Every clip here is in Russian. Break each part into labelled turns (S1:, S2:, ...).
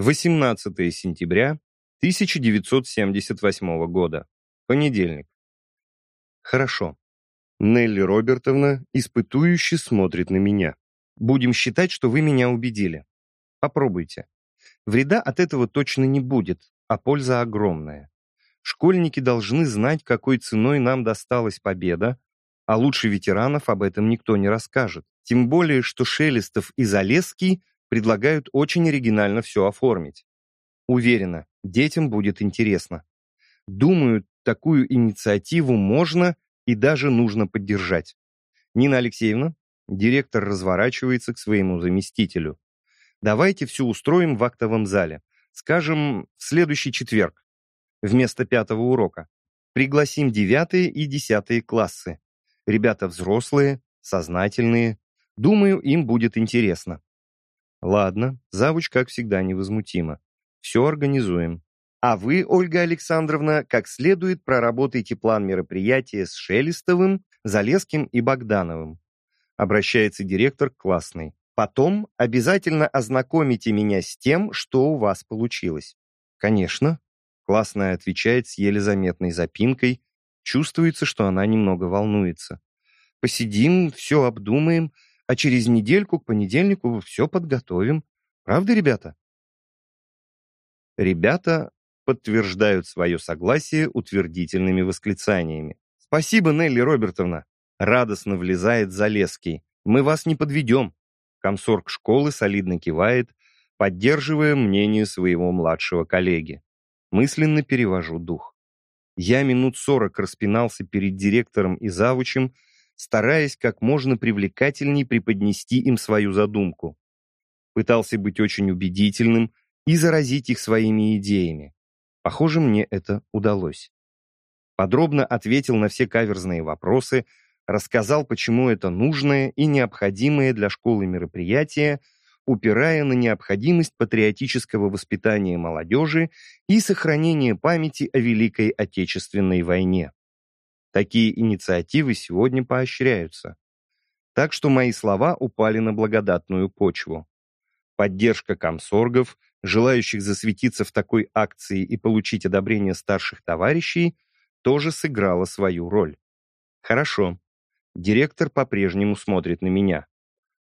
S1: 18 сентября 1978 года. Понедельник. Хорошо. Нелли Робертовна испытующе смотрит на меня. Будем считать, что вы меня убедили. Попробуйте. Вреда от этого точно не будет, а польза огромная. Школьники должны знать, какой ценой нам досталась победа, а лучше ветеранов об этом никто не расскажет. Тем более, что Шелестов и Залесский предлагают очень оригинально все оформить. Уверена, детям будет интересно. Думаю, такую инициативу можно и даже нужно поддержать. Нина Алексеевна, директор разворачивается к своему заместителю. Давайте все устроим в актовом зале. Скажем, в следующий четверг. Вместо пятого урока. Пригласим девятые и десятые классы. Ребята взрослые, сознательные. Думаю, им будет интересно. Ладно, завуч, как всегда, невозмутимо. Все организуем. А вы, Ольга Александровна, как следует проработайте план мероприятия с Шелестовым, Залеским и Богдановым. Обращается директор классный. Потом обязательно ознакомите меня с тем, что у вас получилось. Конечно. Классная отвечает с еле заметной запинкой. Чувствуется, что она немного волнуется. Посидим, все обдумаем, а через недельку к понедельнику все подготовим. Правда, ребята? Ребята подтверждают свое согласие утвердительными восклицаниями. «Спасибо, Нелли Робертовна!» Радостно влезает Залеский. «Мы вас не подведем!» Комсорг школы солидно кивает, поддерживая мнение своего младшего коллеги. Мысленно перевожу дух. Я минут сорок распинался перед директором и завучем, стараясь как можно привлекательней преподнести им свою задумку. Пытался быть очень убедительным и заразить их своими идеями. Похоже, мне это удалось. Подробно ответил на все каверзные вопросы, рассказал, почему это нужное и необходимое для школы мероприятие, упирая на необходимость патриотического воспитания молодежи и сохранения памяти о Великой Отечественной войне. Такие инициативы сегодня поощряются. Так что мои слова упали на благодатную почву. Поддержка комсоргов, желающих засветиться в такой акции и получить одобрение старших товарищей, тоже сыграла свою роль. Хорошо, Директор по-прежнему смотрит на меня.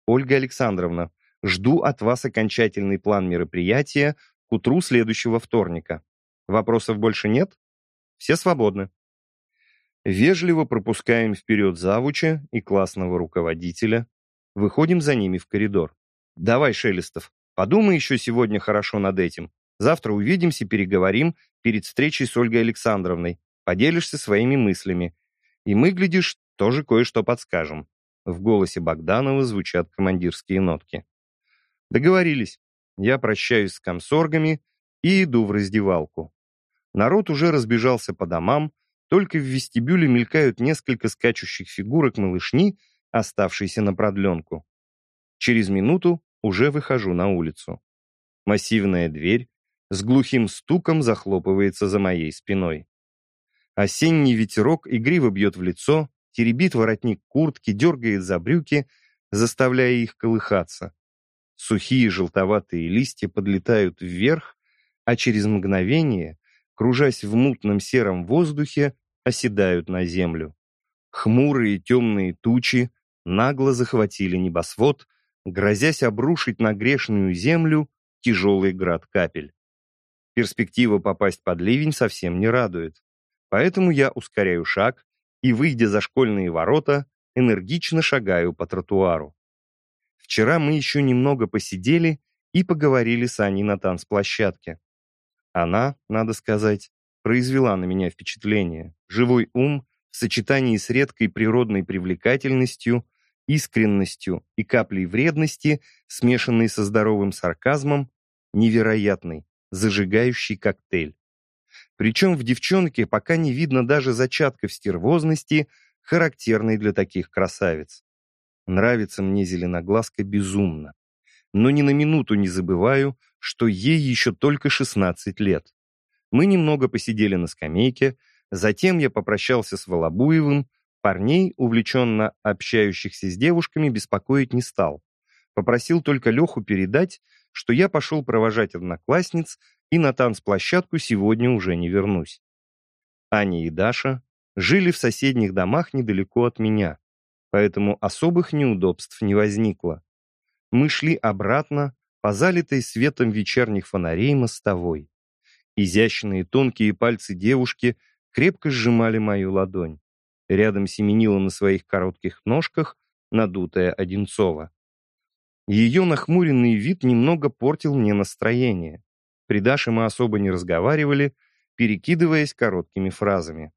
S1: Ольга Александровна, жду от вас окончательный план мероприятия к утру следующего вторника. Вопросов больше нет? Все свободны. Вежливо пропускаем вперед завуча и классного руководителя. Выходим за ними в коридор. Давай, Шелестов, подумай еще сегодня хорошо над этим. Завтра увидимся, переговорим перед встречей с Ольгой Александровной. Поделишься своими мыслями. И мы, глядишь, тоже кое-что подскажем». В голосе Богданова звучат командирские нотки. Договорились. Я прощаюсь с комсоргами и иду в раздевалку. Народ уже разбежался по домам, только в вестибюле мелькают несколько скачущих фигурок малышни, оставшейся на продленку. Через минуту уже выхожу на улицу. Массивная дверь с глухим стуком захлопывается за моей спиной. Осенний ветерок игриво бьет в лицо, теребит воротник куртки, дергает за брюки, заставляя их колыхаться. Сухие желтоватые листья подлетают вверх, а через мгновение, кружась в мутном сером воздухе, оседают на землю. Хмурые темные тучи нагло захватили небосвод, грозясь обрушить на грешную землю тяжелый град капель. Перспектива попасть под ливень совсем не радует. Поэтому я ускоряю шаг, и, выйдя за школьные ворота, энергично шагаю по тротуару. Вчера мы еще немного посидели и поговорили с Аней на танцплощадке. Она, надо сказать, произвела на меня впечатление. Живой ум в сочетании с редкой природной привлекательностью, искренностью и каплей вредности, смешанной со здоровым сарказмом, невероятный, зажигающий коктейль. Причем в девчонке пока не видно даже зачатков стервозности, характерной для таких красавиц. Нравится мне зеленоглазка безумно. Но ни на минуту не забываю, что ей еще только 16 лет. Мы немного посидели на скамейке, затем я попрощался с Волобуевым, парней, увлеченно общающихся с девушками, беспокоить не стал. Попросил только Леху передать, что я пошел провожать одноклассниц и на танцплощадку сегодня уже не вернусь. Аня и Даша жили в соседних домах недалеко от меня, поэтому особых неудобств не возникло. Мы шли обратно по залитой светом вечерних фонарей мостовой. Изящные тонкие пальцы девушки крепко сжимали мою ладонь. Рядом семенила на своих коротких ножках надутая Одинцова. Ее нахмуренный вид немного портил мне настроение. При Даше мы особо не разговаривали, перекидываясь короткими фразами.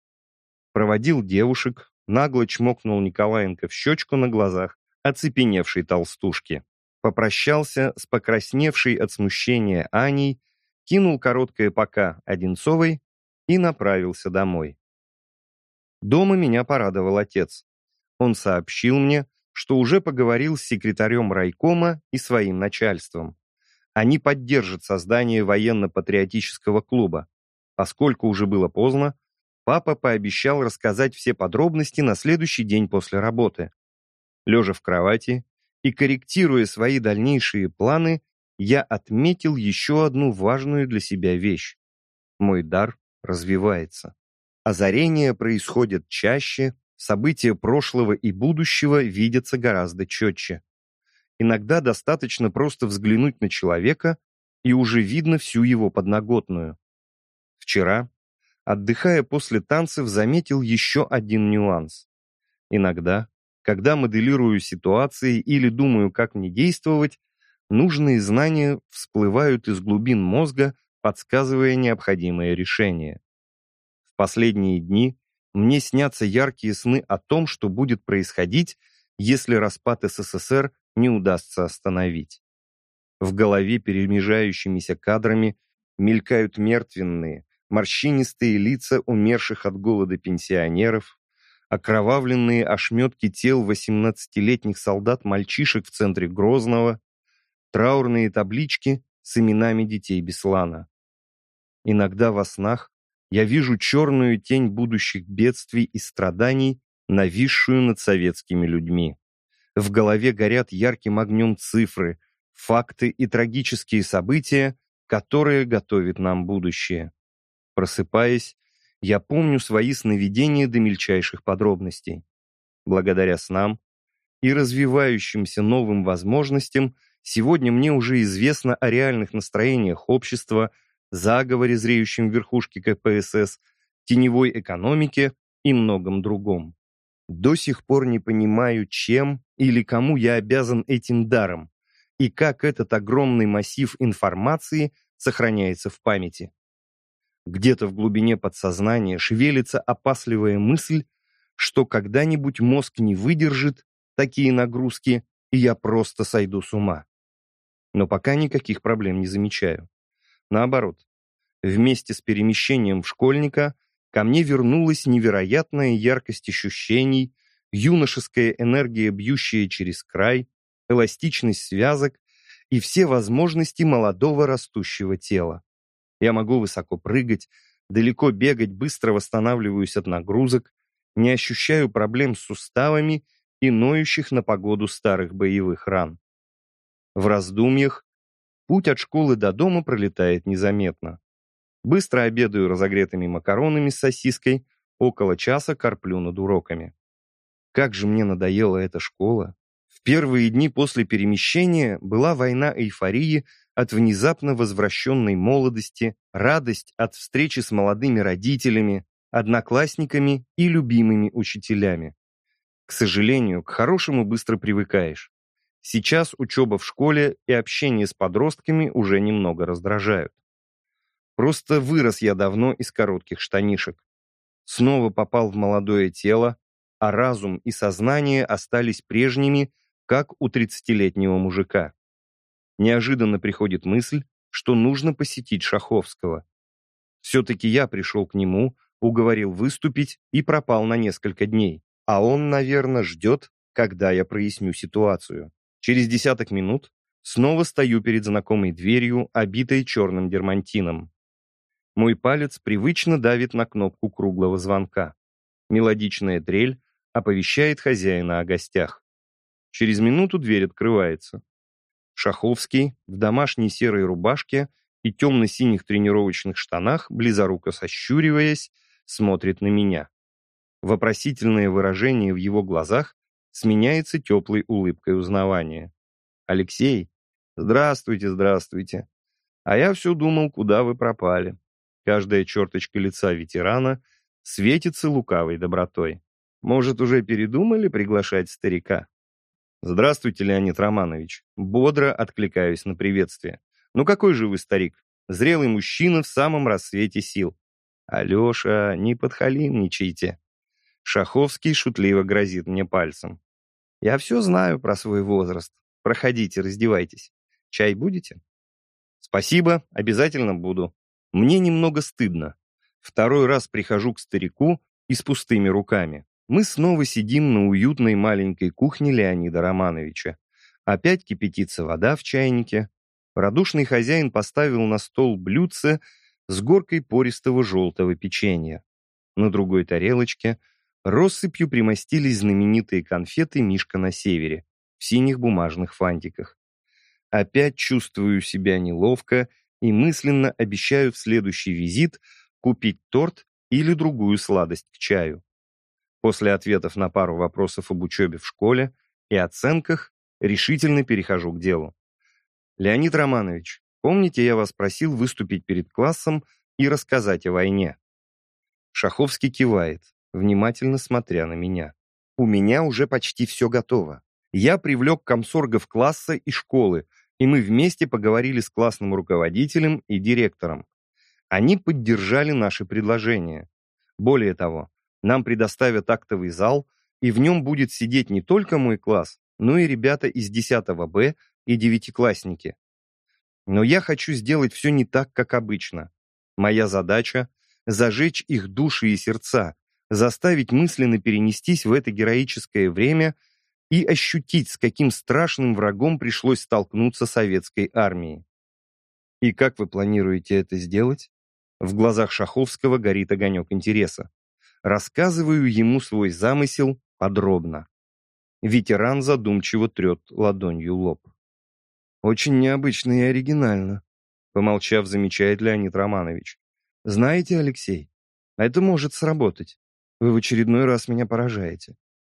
S1: Проводил девушек, нагло чмокнул Николаенко в щечку на глазах оцепеневшей толстушки. Попрощался с покрасневшей от смущения Аней, кинул короткое «пока» Одинцовой и направился домой. Дома меня порадовал отец. Он сообщил мне, что уже поговорил с секретарем райкома и своим начальством. Они поддержат создание военно-патриотического клуба. Поскольку уже было поздно, папа пообещал рассказать все подробности на следующий день после работы. Лежа в кровати и корректируя свои дальнейшие планы, я отметил еще одну важную для себя вещь. Мой дар развивается. Озарения происходят чаще, События прошлого и будущего видятся гораздо четче. Иногда достаточно просто взглянуть на человека, и уже видно всю его подноготную. Вчера, отдыхая после танцев, заметил еще один нюанс. Иногда, когда моделирую ситуации или думаю, как мне действовать, нужные знания всплывают из глубин мозга, подсказывая необходимое решение. В последние дни мне снятся яркие сны о том, что будет происходить, если распад СССР не удастся остановить. В голове перемежающимися кадрами мелькают мертвенные, морщинистые лица умерших от голода пенсионеров, окровавленные ошметки тел 18-летних солдат-мальчишек в центре Грозного, траурные таблички с именами детей Беслана. Иногда во снах я вижу черную тень будущих бедствий и страданий, нависшую над советскими людьми. В голове горят ярким огнем цифры, факты и трагические события, которые готовит нам будущее. Просыпаясь, я помню свои сновидения до мельчайших подробностей. Благодаря снам и развивающимся новым возможностям сегодня мне уже известно о реальных настроениях общества, заговоре, зреющем в верхушке КПСС, теневой экономике и многом другом. До сих пор не понимаю, чем или кому я обязан этим даром, и как этот огромный массив информации сохраняется в памяти. Где-то в глубине подсознания шевелится опасливая мысль, что когда-нибудь мозг не выдержит такие нагрузки, и я просто сойду с ума. Но пока никаких проблем не замечаю. Наоборот, вместе с перемещением в школьника ко мне вернулась невероятная яркость ощущений, юношеская энергия, бьющая через край, эластичность связок и все возможности молодого растущего тела. Я могу высоко прыгать, далеко бегать, быстро восстанавливаюсь от нагрузок, не ощущаю проблем с суставами и ноющих на погоду старых боевых ран. В раздумьях Путь от школы до дома пролетает незаметно. Быстро обедаю разогретыми макаронами с сосиской, около часа корплю над уроками. Как же мне надоела эта школа. В первые дни после перемещения была война эйфории от внезапно возвращенной молодости, радость от встречи с молодыми родителями, одноклассниками и любимыми учителями. К сожалению, к хорошему быстро привыкаешь. Сейчас учеба в школе и общение с подростками уже немного раздражают. Просто вырос я давно из коротких штанишек. Снова попал в молодое тело, а разум и сознание остались прежними, как у 30-летнего мужика. Неожиданно приходит мысль, что нужно посетить Шаховского. Все-таки я пришел к нему, уговорил выступить и пропал на несколько дней. А он, наверное, ждет, когда я проясню ситуацию. Через десяток минут снова стою перед знакомой дверью, обитой черным дермантином. Мой палец привычно давит на кнопку круглого звонка. Мелодичная трель оповещает хозяина о гостях. Через минуту дверь открывается. Шаховский в домашней серой рубашке и темно-синих тренировочных штанах, близоруко сощуриваясь, смотрит на меня. Вопросительное выражение в его глазах сменяется теплой улыбкой узнавания. «Алексей, здравствуйте, здравствуйте. А я все думал, куда вы пропали». Каждая черточка лица ветерана светится лукавой добротой. Может, уже передумали приглашать старика? «Здравствуйте, Леонид Романович». Бодро откликаюсь на приветствие. «Ну какой же вы старик? Зрелый мужчина в самом рассвете сил». «Алеша, не подхалимничайте». Шаховский шутливо грозит мне пальцем. «Я все знаю про свой возраст. Проходите, раздевайтесь. Чай будете?» «Спасибо, обязательно буду. Мне немного стыдно. Второй раз прихожу к старику и с пустыми руками. Мы снова сидим на уютной маленькой кухне Леонида Романовича. Опять кипятится вода в чайнике. Радушный хозяин поставил на стол блюдце с горкой пористого желтого печенья. На другой тарелочке россыпью примостились знаменитые конфеты «Мишка на севере» в синих бумажных фантиках. Опять чувствую себя неловко и мысленно обещаю в следующий визит купить торт или другую сладость к чаю. После ответов на пару вопросов об учебе в школе и оценках решительно перехожу к делу. Леонид Романович, помните, я вас просил выступить перед классом и рассказать о войне? Шаховский кивает, внимательно смотря на меня. У меня уже почти все готово. Я привлек комсоргов класса и школы, и мы вместе поговорили с классным руководителем и директором. Они поддержали наши предложения. Более того, нам предоставят актовый зал, и в нем будет сидеть не только мой класс, но и ребята из 10 Б и девятиклассники. Но я хочу сделать все не так, как обычно. Моя задача — зажечь их души и сердца, заставить мысленно перенестись в это героическое время и ощутить, с каким страшным врагом пришлось столкнуться советской армии. И как вы планируете это сделать? В глазах Шаховского горит огонек интереса. Рассказываю ему свой замысел подробно. Ветеран задумчиво трет ладонью лоб. «Очень необычно и оригинально», — помолчав, замечает Леонид Романович. «Знаете, Алексей, это может сработать. Вы в очередной раз меня поражаете.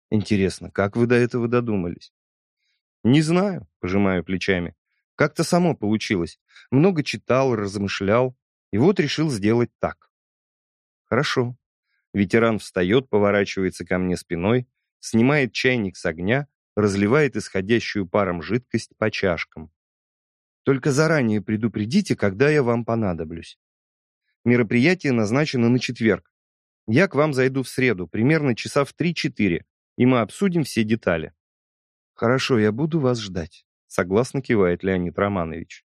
S1: Интересно, как вы до этого додумались? Не знаю, пожимаю плечами. Как-то само получилось. Много читал, размышлял, и вот решил сделать так. Хорошо. Ветеран встает, поворачивается ко мне спиной, снимает чайник с огня, разливает исходящую паром жидкость по чашкам. Только заранее предупредите, когда я вам понадоблюсь. Мероприятие назначено на четверг. Я к вам зайду в среду, примерно часа в 3-4, и мы обсудим все детали. Хорошо, я буду вас ждать, согласно кивает Леонид Романович.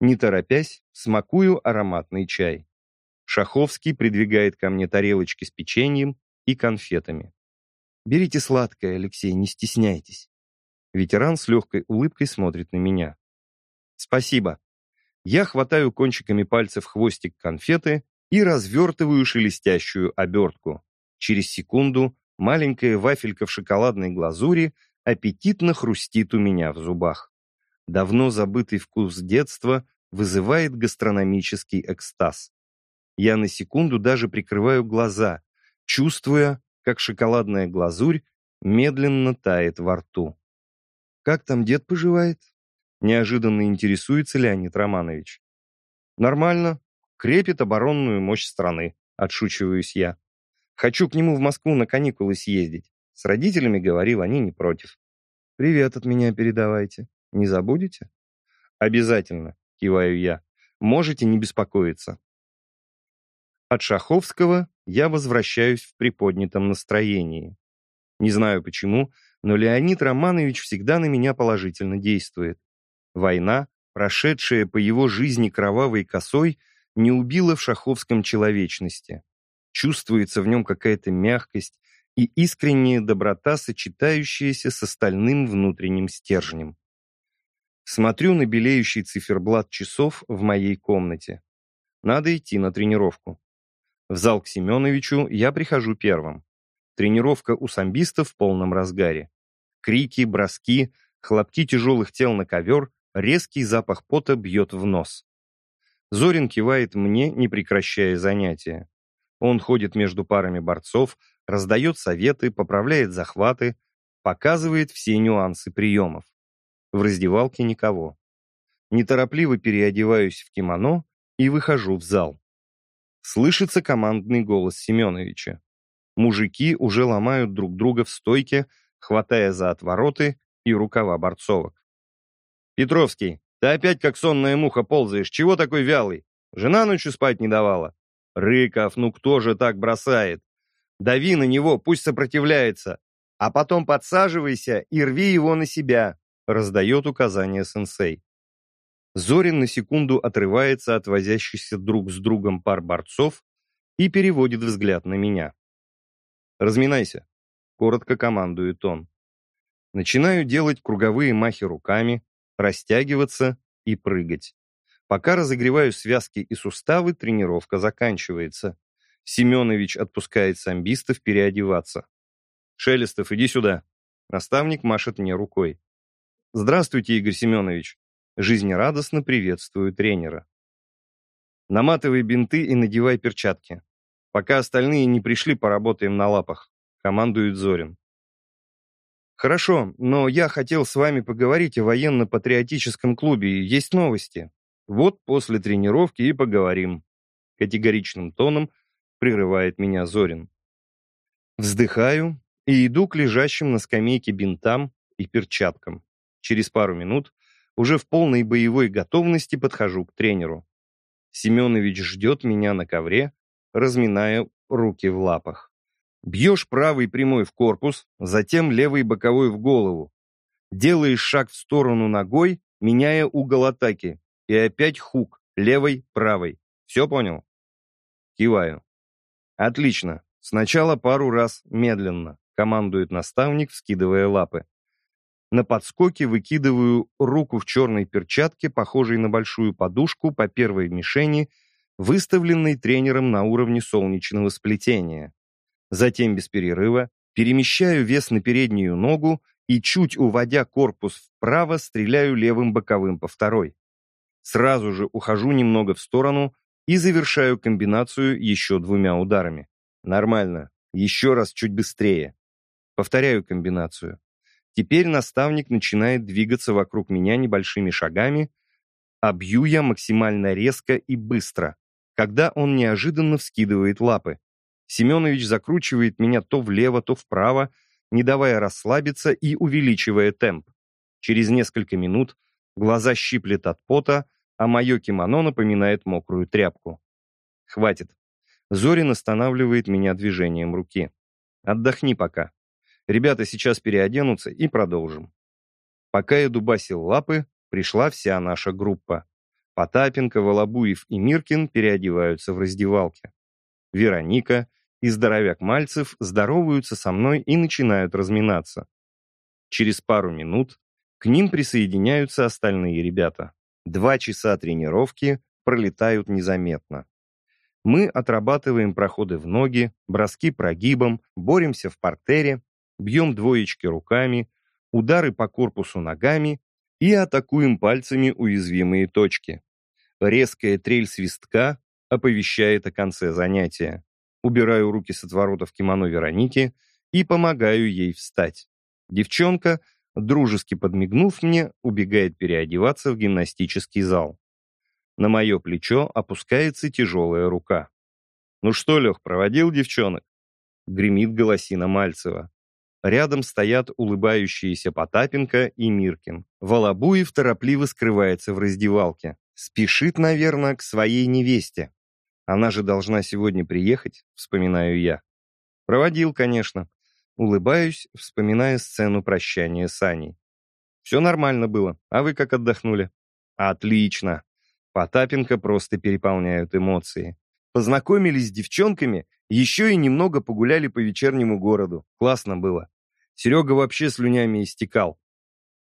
S1: Не торопясь, смакую ароматный чай. Шаховский придвигает ко мне тарелочки с печеньем и конфетами. «Берите сладкое, Алексей, не стесняйтесь». Ветеран с легкой улыбкой смотрит на меня. «Спасибо». Я хватаю кончиками пальцев хвостик конфеты и развертываю шелестящую обертку. Через секунду Маленькая вафелька в шоколадной глазури аппетитно хрустит у меня в зубах. Давно забытый вкус детства вызывает гастрономический экстаз. Я на секунду даже прикрываю глаза, чувствуя, как шоколадная глазурь медленно тает во рту. «Как там дед поживает?» Неожиданно интересуется Леонид Романович. «Нормально. Крепит оборонную мощь страны», — отшучиваюсь я. Хочу к нему в Москву на каникулы съездить. С родителями говорил, они не против. Привет от меня передавайте. Не забудете? Обязательно, киваю я. Можете не беспокоиться. От Шаховского я возвращаюсь в приподнятом настроении. Не знаю почему, но Леонид Романович всегда на меня положительно действует. Война, прошедшая по его жизни кровавой косой, не убила в Шаховском человечности. Чувствуется в нем какая-то мягкость и искренняя доброта, сочетающаяся с остальным внутренним стержнем. Смотрю на белеющий циферблат часов в моей комнате. Надо идти на тренировку. В зал к Семеновичу я прихожу первым. Тренировка у самбистов в полном разгаре. Крики, броски, хлопки тяжелых тел на ковер, резкий запах пота бьет в нос. Зорин кивает мне, не прекращая занятия. Он ходит между парами борцов, раздает советы, поправляет захваты, показывает все нюансы приемов. В раздевалке никого. Неторопливо переодеваюсь в кимоно и выхожу в зал. Слышится командный голос Семеновича. Мужики уже ломают друг друга в стойке, хватая за отвороты и рукава борцовок. «Петровский, ты опять как сонная муха ползаешь, чего такой вялый? Жена ночью спать не давала?» «Рыков, ну кто же так бросает? Дави на него, пусть сопротивляется, а потом подсаживайся и рви его на себя», раздает указание сенсей. Зорин на секунду отрывается от возящихся друг с другом пар борцов и переводит взгляд на меня. «Разминайся», — коротко командует он. Начинаю делать круговые махи руками, растягиваться и прыгать. Пока разогреваю связки и суставы, тренировка заканчивается. Семенович отпускает самбистов переодеваться. «Шелестов, иди сюда». Наставник машет мне рукой. «Здравствуйте, Игорь Семенович». Жизнерадостно приветствую тренера. Наматывай бинты и надевай перчатки. Пока остальные не пришли, поработаем на лапах. Командует Зорин. Хорошо, но я хотел с вами поговорить о военно-патриотическом клубе. Есть новости. Вот после тренировки и поговорим. Категоричным тоном прерывает меня Зорин. Вздыхаю и иду к лежащим на скамейке бинтам и перчаткам. Через пару минут уже в полной боевой готовности подхожу к тренеру. Семенович ждет меня на ковре, разминая руки в лапах. Бьешь правый прямой в корпус, затем левый боковой в голову. Делаешь шаг в сторону ногой, меняя угол атаки. И опять хук, левой, правой. Все понял? Киваю. Отлично. Сначала пару раз медленно, командует наставник, вскидывая лапы. На подскоке выкидываю руку в черной перчатке, похожей на большую подушку по первой мишени, выставленной тренером на уровне солнечного сплетения. Затем без перерыва перемещаю вес на переднюю ногу и, чуть уводя корпус вправо, стреляю левым боковым по второй. Сразу же ухожу немного в сторону и завершаю комбинацию еще двумя ударами. Нормально. Еще раз чуть быстрее. Повторяю комбинацию. Теперь наставник начинает двигаться вокруг меня небольшими шагами, а бью я максимально резко и быстро, когда он неожиданно вскидывает лапы. Семенович закручивает меня то влево, то вправо, не давая расслабиться и увеличивая темп. Через несколько минут глаза щиплет от пота, а мое кимоно напоминает мокрую тряпку. Хватит. Зорин останавливает меня движением руки. Отдохни пока. Ребята сейчас переоденутся и продолжим. Пока я дубасил лапы, пришла вся наша группа. Потапенко, Волобуев и Миркин переодеваются в раздевалке. Вероника и здоровяк Мальцев здороваются со мной и начинают разминаться. Через пару минут к ним присоединяются остальные ребята. Два часа тренировки пролетают незаметно. Мы отрабатываем проходы в ноги, броски прогибом, боремся в портере, бьем двоечки руками, удары по корпусу ногами и атакуем пальцами уязвимые точки. Резкая трель свистка оповещает о конце занятия. Убираю руки с отворотов кимоно Вероники и помогаю ей встать. Девчонка, дружески подмигнув мне, убегает переодеваться в гимнастический зал. На мое плечо опускается тяжелая рука. «Ну что, Лех, проводил девчонок?» Гремит голосина Мальцева. Рядом стоят улыбающиеся Потапенко и Миркин. Волобуев торопливо скрывается в раздевалке. Спешит, наверное, к своей невесте. Она же должна сегодня приехать, вспоминаю я. Проводил, конечно. Улыбаюсь, вспоминая сцену прощания с Аней. Все нормально было, а вы как отдохнули? Отлично. Потапенко просто переполняют эмоции. Познакомились с девчонками еще и немного погуляли по вечернему городу. Классно было. Серега вообще слюнями истекал.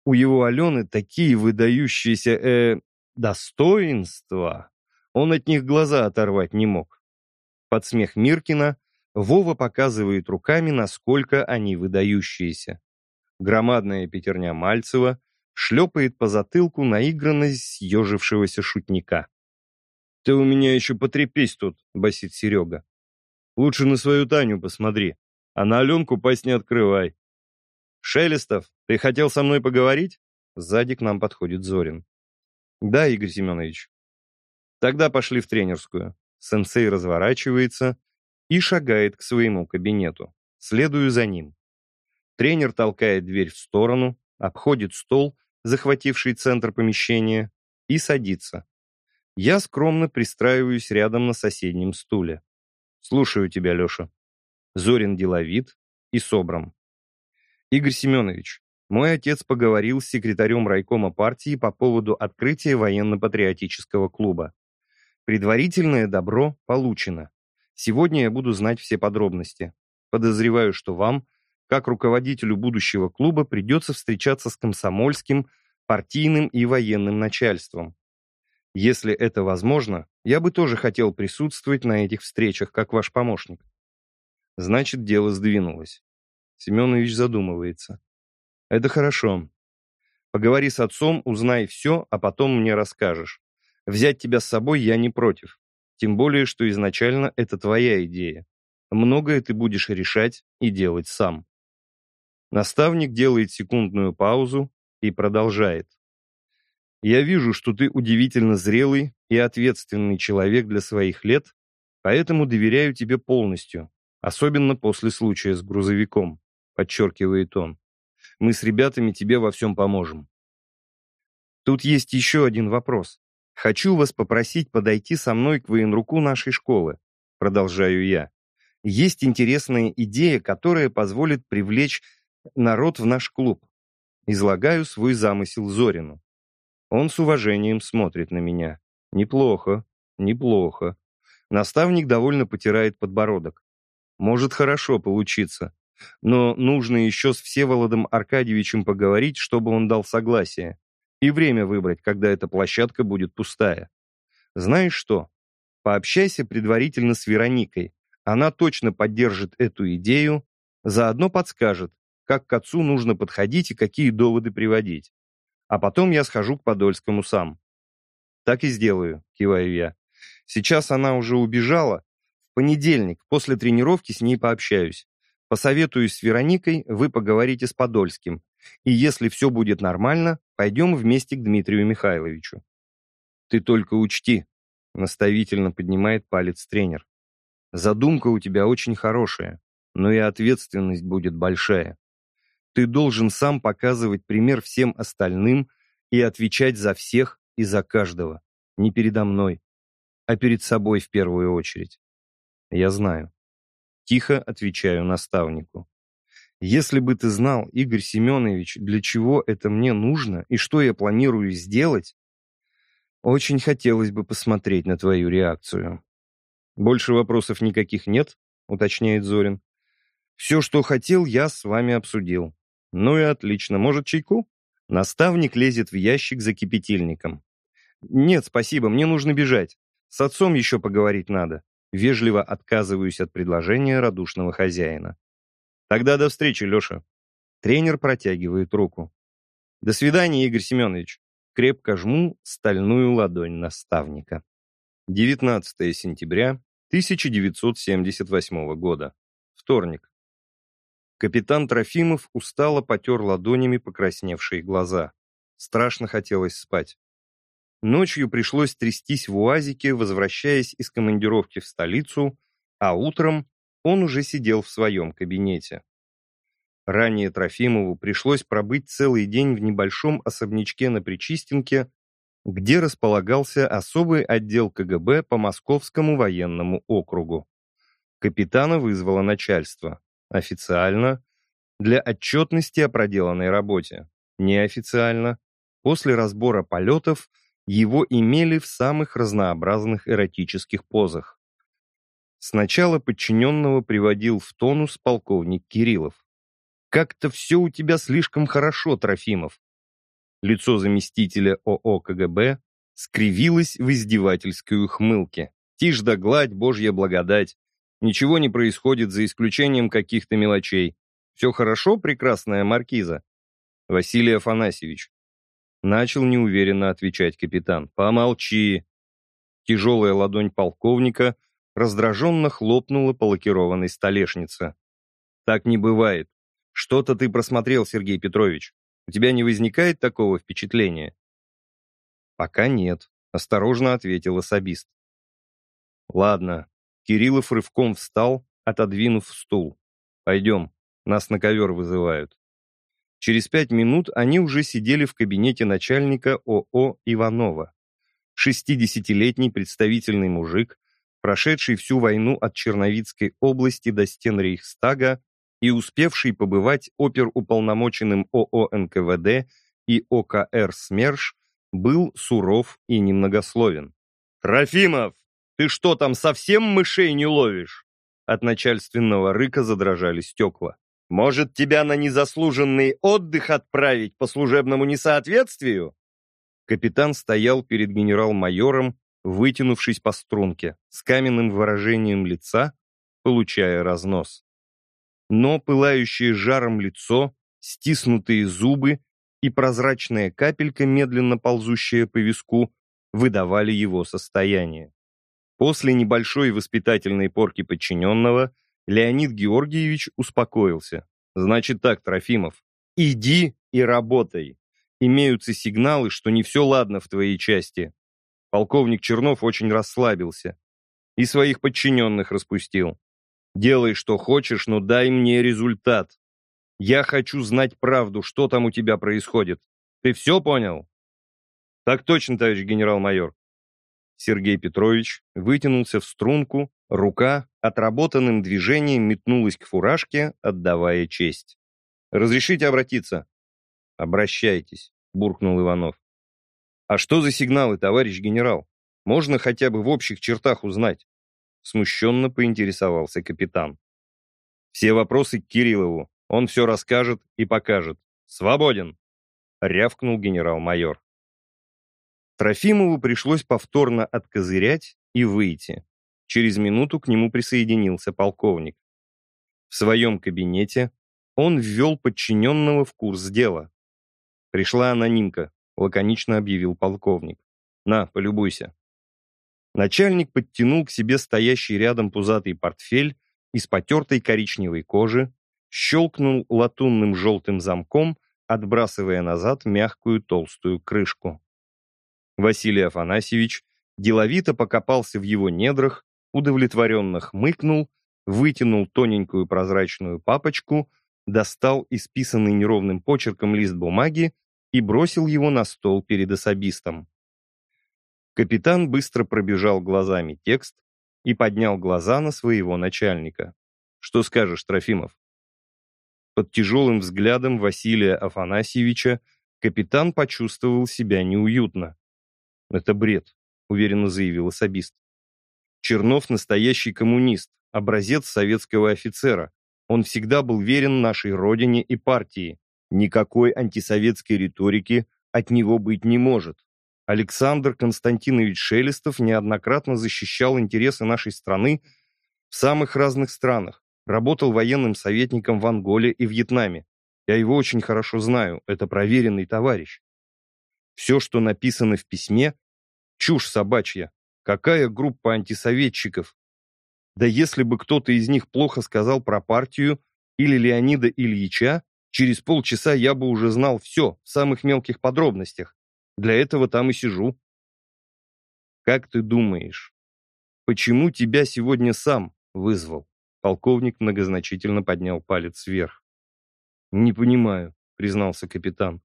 S1: У его Алены такие выдающиеся, э, достоинства. Он от них глаза оторвать не мог. Под смех Миркина Вова показывает руками, насколько они выдающиеся. Громадная пятерня Мальцева шлепает по затылку наигранно съежившегося шутника. «Ты у меня еще потрепись тут», — басит Серега. «Лучше на свою Таню посмотри, а на Аленку пасть не открывай». «Шелестов, ты хотел со мной поговорить?» Сзади к нам подходит Зорин. «Да, Игорь Семенович». «Тогда пошли в тренерскую». Сенсей разворачивается и шагает к своему кабинету. Следую за ним. Тренер толкает дверь в сторону, обходит стол, захвативший центр помещения, и садится. Я скромно пристраиваюсь рядом на соседнем стуле. Слушаю тебя, Леша. Зорин деловит и собран. Игорь Семенович, мой отец поговорил с секретарем райкома партии по поводу открытия военно-патриотического клуба. Предварительное добро получено. Сегодня я буду знать все подробности. Подозреваю, что вам, как руководителю будущего клуба, придется встречаться с комсомольским, партийным и военным начальством. Если это возможно, я бы тоже хотел присутствовать на этих встречах, как ваш помощник. Значит, дело сдвинулось. Семенович задумывается. Это хорошо. Поговори с отцом, узнай все, а потом мне расскажешь. Взять тебя с собой я не против. Тем более, что изначально это твоя идея. Многое ты будешь решать и делать сам. Наставник делает секундную паузу и продолжает. Я вижу, что ты удивительно зрелый и ответственный человек для своих лет, поэтому доверяю тебе полностью, особенно после случая с грузовиком, подчеркивает он. Мы с ребятами тебе во всем поможем. Тут есть еще один вопрос. Хочу вас попросить подойти со мной к военруку нашей школы, продолжаю я. Есть интересная идея, которая позволит привлечь народ в наш клуб. Излагаю свой замысел Зорину. Он с уважением смотрит на меня. Неплохо, неплохо. Наставник довольно потирает подбородок. Может хорошо получиться. Но нужно еще с Всеволодом Аркадьевичем поговорить, чтобы он дал согласие. И время выбрать, когда эта площадка будет пустая. Знаешь что? Пообщайся предварительно с Вероникой. Она точно поддержит эту идею, заодно подскажет, как к отцу нужно подходить и какие доводы приводить а потом я схожу к Подольскому сам. Так и сделаю, киваю я. Сейчас она уже убежала. В понедельник, после тренировки, с ней пообщаюсь. Посоветуюсь с Вероникой, вы поговорите с Подольским. И если все будет нормально, пойдем вместе к Дмитрию Михайловичу. Ты только учти, наставительно поднимает палец тренер. Задумка у тебя очень хорошая, но и ответственность будет большая. Ты должен сам показывать пример всем остальным и отвечать за всех и за каждого. Не передо мной, а перед собой в первую очередь. Я знаю. Тихо отвечаю наставнику. Если бы ты знал, Игорь Семенович, для чего это мне нужно и что я планирую сделать, очень хотелось бы посмотреть на твою реакцию. Больше вопросов никаких нет, уточняет Зорин. Все, что хотел, я с вами обсудил. Ну и отлично. Может, чайку? Наставник лезет в ящик за кипятильником. Нет, спасибо, мне нужно бежать. С отцом еще поговорить надо. Вежливо отказываюсь от предложения радушного хозяина. Тогда до встречи, Леша. Тренер протягивает руку. До свидания, Игорь Семенович. Крепко жму стальную ладонь наставника. 19 сентября 1978 года. Вторник. Капитан Трофимов устало потер ладонями покрасневшие глаза. Страшно хотелось спать. Ночью пришлось трястись в УАЗике, возвращаясь из командировки в столицу, а утром он уже сидел в своем кабинете. Ранее Трофимову пришлось пробыть целый день в небольшом особнячке на Причистенке, где располагался особый отдел КГБ по Московскому военному округу. Капитана вызвало начальство. Официально для отчетности о проделанной работе. Неофициально после разбора полетов его имели в самых разнообразных эротических позах. Сначала подчиненного приводил в тонус полковник Кириллов. «Как-то все у тебя слишком хорошо, Трофимов». Лицо заместителя ОО КГБ скривилось в издевательской ухмылке. «Тишь да гладь, божья благодать. Ничего не происходит за исключением каких-то мелочей. Все хорошо, прекрасная маркиза? Василий Афанасьевич, Начал неуверенно отвечать капитан. «Помолчи!» Тяжелая ладонь полковника раздраженно хлопнула по лакированной столешнице. «Так не бывает. Что-то ты просмотрел, Сергей Петрович. У тебя не возникает такого впечатления?» «Пока нет», — осторожно ответил особист. «Ладно». Кириллов рывком встал, отодвинув стул. «Пойдем, нас на ковер вызывают». Через пять минут они уже сидели в кабинете начальника ООО «Иванова». Шестидесятилетний представительный мужик, прошедший всю войну от Черновицкой области до стен Рейхстага и успевший побывать оперуполномоченным ООО НКВД и ОКР СМЕРШ, был суров и немногословен. «Трофимов, ты что там, совсем мышей не ловишь?» От начальственного рыка задрожали стекла. «Может, тебя на незаслуженный отдых отправить по служебному несоответствию?» Капитан стоял перед генерал-майором, вытянувшись по струнке, с каменным выражением лица, получая разнос но пылающее жаром лицо, стиснутые зубы и прозрачная капелька, медленно ползущая по виску, выдавали его состояние. После небольшой воспитательной порки подчиненного Леонид Георгиевич успокоился. «Значит так, Трофимов, иди и работай. Имеются сигналы, что не все ладно в твоей части». Полковник Чернов очень расслабился и своих подчиненных распустил. Делай, что хочешь, но дай мне результат. Я хочу знать правду, что там у тебя происходит. Ты все понял? Так точно, товарищ генерал-майор. Сергей Петрович вытянулся в струнку, рука отработанным движением метнулась к фуражке, отдавая честь. «Разрешите обратиться?» «Обращайтесь», — буркнул Иванов. «А что за сигналы, товарищ генерал? Можно хотя бы в общих чертах узнать?» Смущенно поинтересовался капитан. Все вопросы к Кириллову. Он все расскажет и покажет. Свободен! Рявкнул генерал-майор. Трофимову пришлось повторно откозырять и выйти. Через минуту к нему присоединился полковник. В своем кабинете он ввел подчиненного в курс дела. Пришла анонимка, лаконично объявил полковник. На, полюбуйся. Начальник подтянул к себе стоящий рядом пузатый портфель из потертой коричневой кожи, щелкнул латунным желтым замком, отбрасывая назад мягкую толстую крышку. Василий Афанасьевич деловито покопался в его недрах, удовлетворенно хмыкнул, вытянул тоненькую прозрачную папочку, достал исписанный неровным почерком лист бумаги и бросил его на стол перед особистом. Капитан быстро пробежал глазами текст и поднял глаза на своего начальника. «Что скажешь, Трофимов?» Под тяжелым взглядом Василия Афанасьевича капитан почувствовал себя неуютно. «Это бред», — уверенно заявил особист. «Чернов настоящий коммунист, образец советского офицера. Он всегда был верен нашей родине и партии. Никакой антисоветской риторики от него быть не может. Александр Константинович Шелестов неоднократно защищал интересы нашей страны в самых разных странах, работал военным советником в Анголе и Вьетнаме. Я его очень хорошо знаю, это проверенный товарищ. Все, что написано в письме, чушь собачья. Какая группа антисоветчиков? Да если бы кто-то из них плохо сказал про партию или Леонида Ильича, через полчаса я бы уже знал все в самых мелких подробностях. Для этого там и сижу. Как ты думаешь, почему тебя сегодня сам вызвал? Полковник многозначительно поднял палец вверх. Не понимаю, признался капитан.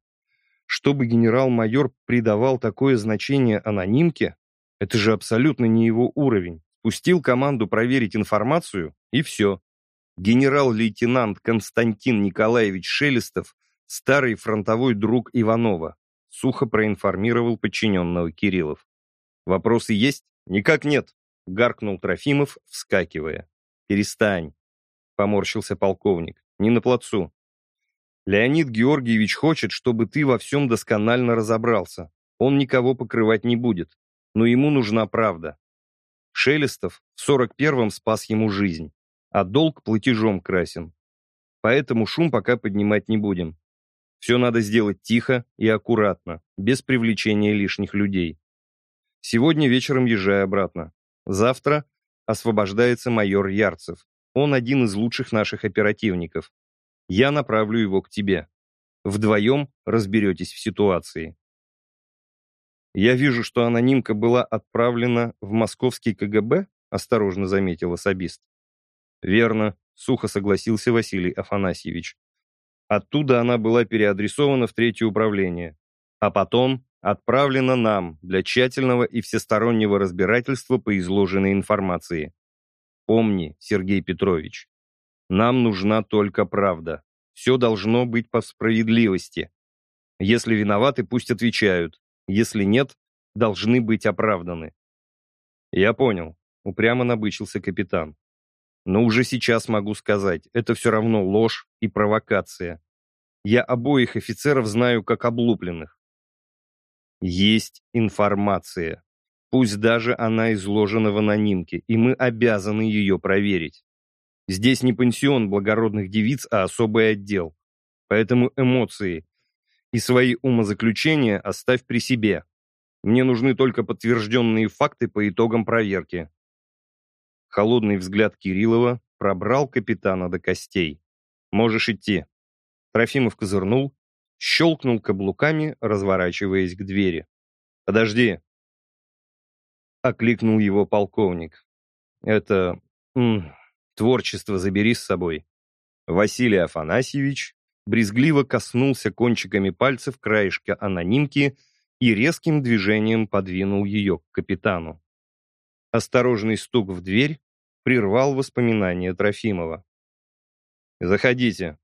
S1: Чтобы генерал-майор придавал такое значение анонимке, это же абсолютно не его уровень. Пустил команду проверить информацию, и все. Генерал-лейтенант Константин Николаевич Шелестов, старый фронтовой друг Иванова, сухо проинформировал подчиненного Кириллов. «Вопросы есть?» «Никак нет», — гаркнул Трофимов, вскакивая. «Перестань», — поморщился полковник. «Не на плацу. Леонид Георгиевич хочет, чтобы ты во всем досконально разобрался. Он никого покрывать не будет, но ему нужна правда. Шелестов в 41-м спас ему жизнь, а долг платежом красен. Поэтому шум пока поднимать не будем. Все надо сделать тихо и аккуратно, без привлечения лишних людей. Сегодня вечером езжай обратно. Завтра освобождается майор Ярцев. Он один из лучших наших оперативников. Я направлю его к тебе. Вдвоем разберетесь в ситуации. Я вижу, что анонимка была отправлена в московский КГБ, осторожно заметил особист. Верно, сухо согласился Василий Афанасьевич. Оттуда она была переадресована в третье управление, а потом отправлена нам для тщательного и всестороннего разбирательства по изложенной информации. Помни, Сергей Петрович, нам нужна только правда. Все должно быть по справедливости. Если виноваты, пусть отвечают. Если нет, должны быть оправданы. Я понял. Упрямо набычился капитан. Но уже сейчас могу сказать, это все равно ложь и провокация. Я обоих офицеров знаю как облупленных. Есть информация. Пусть даже она изложена в анонимке, и мы обязаны ее проверить. Здесь не пансион благородных девиц, а особый отдел. Поэтому эмоции и свои умозаключения оставь при себе. Мне нужны только подтвержденные факты по итогам проверки. Холодный взгляд Кириллова пробрал капитана до костей. «Можешь идти». Трофимов козырнул, щелкнул каблуками, разворачиваясь к двери. «Подожди!» Окликнул его полковник. «Это... М, творчество забери с собой». Василий Афанасьевич брезгливо коснулся кончиками пальцев краешка анонимки и резким движением подвинул ее к капитану. Осторожный стук в дверь прервал воспоминания Трофимова. «Заходите».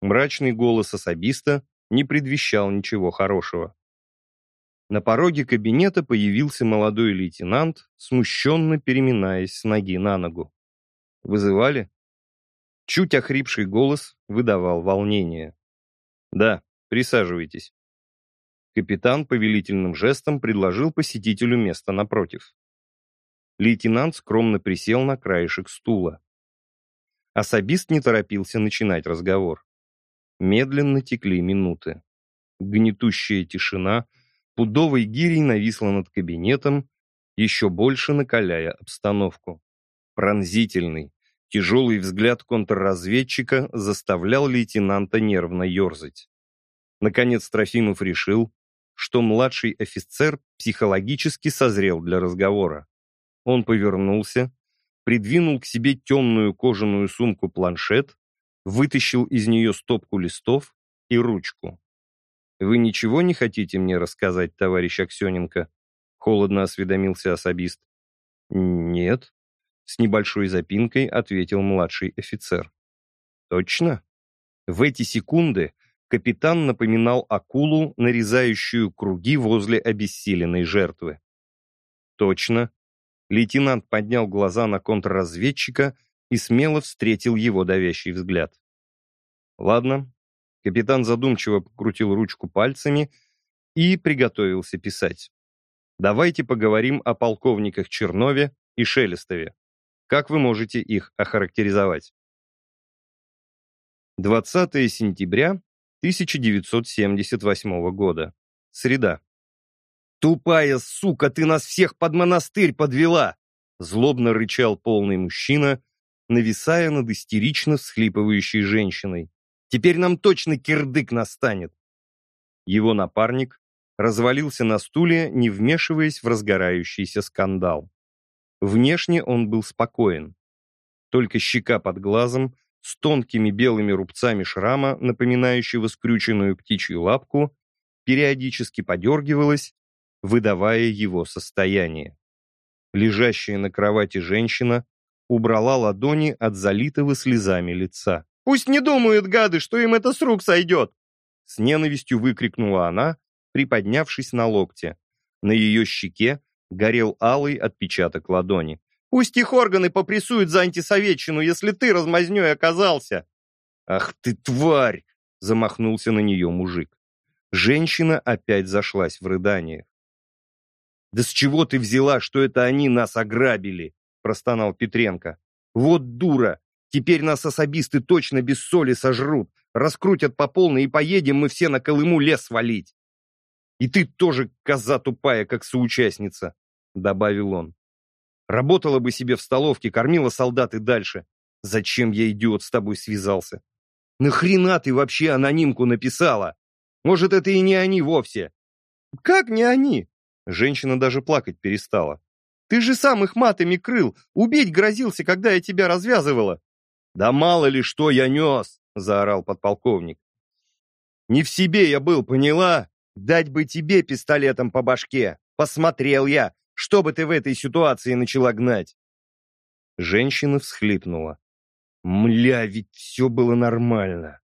S1: Мрачный голос особиста не предвещал ничего хорошего. На пороге кабинета появился молодой лейтенант, смущенно переминаясь с ноги на ногу. «Вызывали?» Чуть охрипший голос выдавал волнение. «Да, присаживайтесь». Капитан повелительным жестом предложил посетителю место напротив. Лейтенант скромно присел на краешек стула. Особист не торопился начинать разговор. Медленно текли минуты. Гнетущая тишина пудовой гирей нависла над кабинетом, еще больше накаляя обстановку. Пронзительный, тяжелый взгляд контрразведчика заставлял лейтенанта нервно ерзать. Наконец Трофимов решил, что младший офицер психологически созрел для разговора. Он повернулся, придвинул к себе темную кожаную сумку-планшет, вытащил из нее стопку листов и ручку. «Вы ничего не хотите мне рассказать, товарищ Аксененко?» Холодно осведомился особист. «Нет», — с небольшой запинкой ответил младший офицер. «Точно?» В эти секунды капитан напоминал акулу, нарезающую круги возле обессиленной жертвы. «Точно», Лейтенант поднял глаза на контрразведчика и смело встретил его давящий взгляд. «Ладно». Капитан задумчиво покрутил ручку пальцами и приготовился писать. «Давайте поговорим о полковниках Чернове и Шелестове. Как вы можете их охарактеризовать?» 20 сентября 1978 года. Среда. «Тупая сука, ты нас всех под монастырь подвела!» Злобно рычал полный мужчина, нависая над истерично всхлипывающей женщиной. «Теперь нам точно кирдык настанет!» Его напарник развалился на стуле, не вмешиваясь в разгорающийся скандал. Внешне он был спокоен. Только щека под глазом, с тонкими белыми рубцами шрама, напоминающего скрюченную птичью лапку, периодически подергивалась, выдавая его состояние. Лежащая на кровати женщина убрала ладони от залитого слезами лица. «Пусть не думают, гады, что им это с рук сойдет!» С ненавистью выкрикнула она, приподнявшись на локте. На ее щеке горел алый отпечаток ладони. «Пусть их органы попрессуют за антисоветчину, если ты размазнёй оказался!» «Ах ты, тварь!» — замахнулся на нее мужик. Женщина опять зашлась в рыданиях. «Да с чего ты взяла, что это они нас ограбили?» – простонал Петренко. «Вот дура! Теперь нас особисты точно без соли сожрут, раскрутят по полной и поедем мы все на Колыму лес валить. И ты тоже коза тупая, как соучастница, добавил он. Работала бы себе в столовке, кормила солдат и дальше. Зачем я, идиот, с тобой связался? Нахрена ты вообще анонимку написала? Может, это и не они вовсе? Как не они? Женщина даже плакать перестала. Ты же сам их матами крыл, убить грозился, когда я тебя развязывала. Да мало ли что я нес, заорал подполковник. Не в себе я был, поняла? Дать бы тебе пистолетом по башке. Посмотрел я, что бы ты в этой ситуации начала гнать. Женщина всхлипнула. Мля, ведь все было нормально.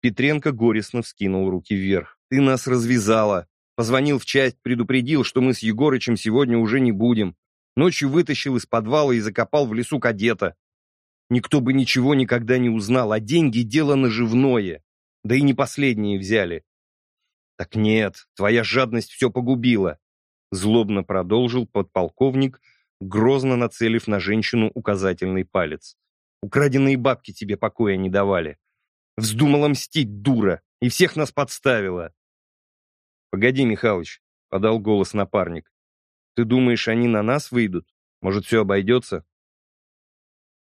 S1: Петренко горестно вскинул руки вверх. Ты нас развязала. Позвонил в часть, предупредил, что мы с Егорычем сегодня уже не будем. Ночью вытащил из подвала и закопал в лесу кадета. Никто бы ничего никогда не узнал, а деньги — дело наживное. Да и не последние взяли. Так нет, твоя жадность все погубила. Злобно продолжил подполковник, грозно нацелив на женщину указательный палец. Украденные бабки тебе покоя не давали. Вздумала мстить, дура, и всех нас подставила. Погоди, Михалыч, подал голос напарник. Ты думаешь, они на нас выйдут? Может, все обойдется?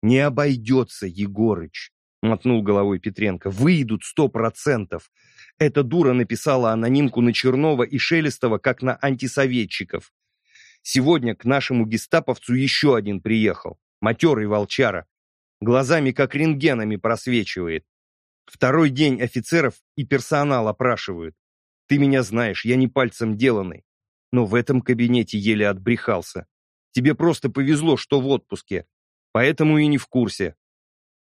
S1: Не обойдется, Егорыч, мотнул головой Петренко. Выйдут сто процентов. Эта дура написала анонимку на Чернова и Шелестова, как на антисоветчиков. Сегодня к нашему гестаповцу еще один приехал. Матерый волчара глазами как рентгенами просвечивает. Второй день офицеров и персонал опрашивают. Ты меня знаешь, я не пальцем деланный. Но в этом кабинете еле отбрехался. Тебе просто повезло, что в отпуске. Поэтому и не в курсе.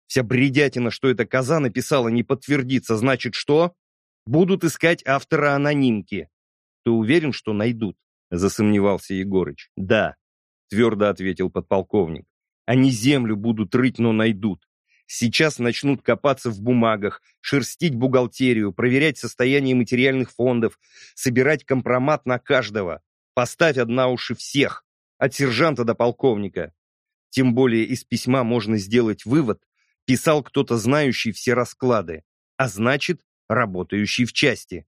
S1: Вся бредятина, что эта коза написала, не подтвердится. Значит, что? Будут искать автора анонимки. Ты уверен, что найдут? Засомневался Егорыч. Да, твердо ответил подполковник. Они землю будут рыть, но найдут. Сейчас начнут копаться в бумагах, шерстить бухгалтерию, проверять состояние материальных фондов, собирать компромат на каждого. Поставь одна уши всех, от сержанта до полковника. Тем более из письма можно сделать вывод, писал кто-то знающий все расклады, а значит, работающий в части.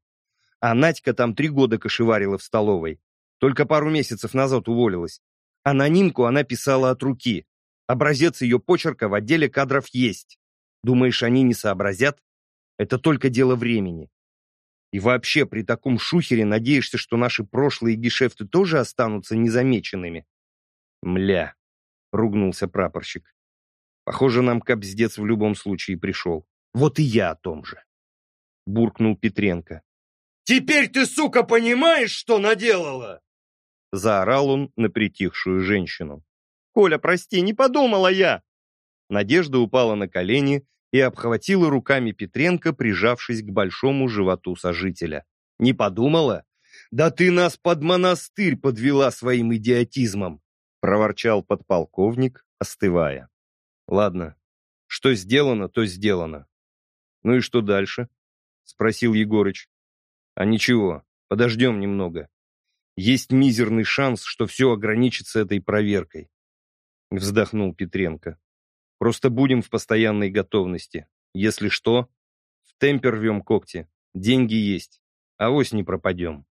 S1: А Надька там три года кошеварила в столовой. Только пару месяцев назад уволилась. Анонимку она писала от руки, Образец ее почерка в отделе кадров есть. Думаешь, они не сообразят? Это только дело времени. И вообще, при таком шухере надеешься, что наши прошлые гешефты тоже останутся незамеченными? Мля, ругнулся прапорщик. Похоже, нам капздец в любом случае пришел. Вот и я о том же. Буркнул Петренко. «Теперь ты, сука, понимаешь, что наделала?» Заорал он на притихшую женщину. «Коля, прости, не подумала я!» Надежда упала на колени и обхватила руками Петренко, прижавшись к большому животу сожителя. «Не подумала? Да ты нас под монастырь подвела своим идиотизмом!» проворчал подполковник, остывая. «Ладно, что сделано, то сделано. Ну и что дальше?» спросил Егорыч. «А ничего, подождем немного. Есть мизерный шанс, что все ограничится этой проверкой вздохнул Петренко. Просто будем в постоянной готовности. Если что, в темпе рвем когти. Деньги есть. Авось не пропадем.